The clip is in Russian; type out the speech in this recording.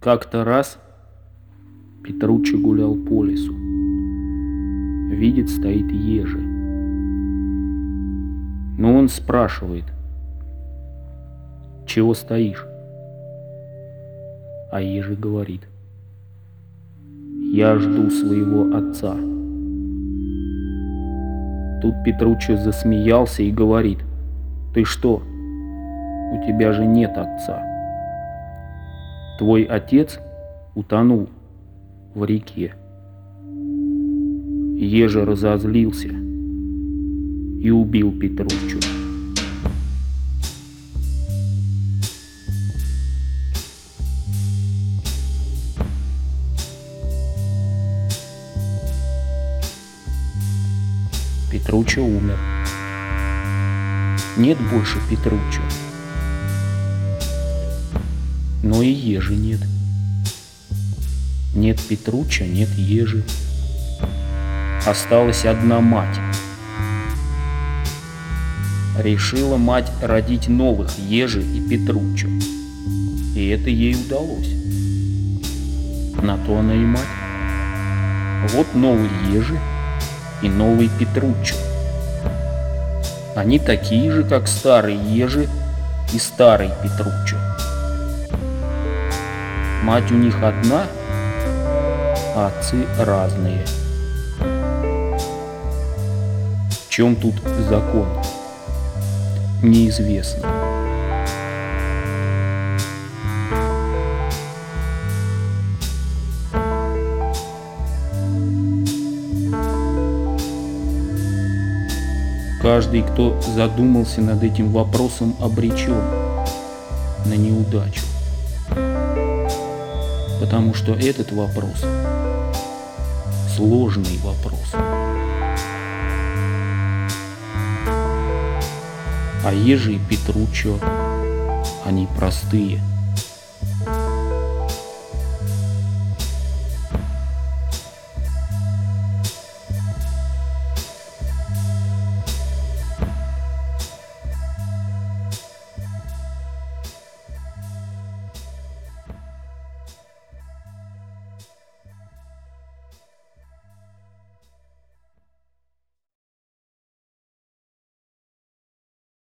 Как-то раз Петруччо гулял по лесу. Видит, стоит ежи. Но он спрашивает, чего стоишь? А ежи говорит, я жду своего отца. Тут Петруччо засмеялся и говорит, ты что, у тебя же нет отца. Твой отец утонул в реке. Ежа разозлился и убил Петруччо. Петруччо умер. Нет больше Петруччо. Но и ежи нет. Нет Петручча, нет ежи. Осталась одна мать. Решила мать родить новых ежи и Петруччо. И это ей удалось. На то она и мать. Вот новые ежи и новый Петруччо. Они такие же, как старые ежи и старый Петруччо. Мать у них одна, а отцы разные. В чем тут закон? Неизвестно. Каждый, кто задумался над этим вопросом, обречен на неудачу. Потому что этот вопрос сложный вопрос. А Ежи и Петруччо, они простые –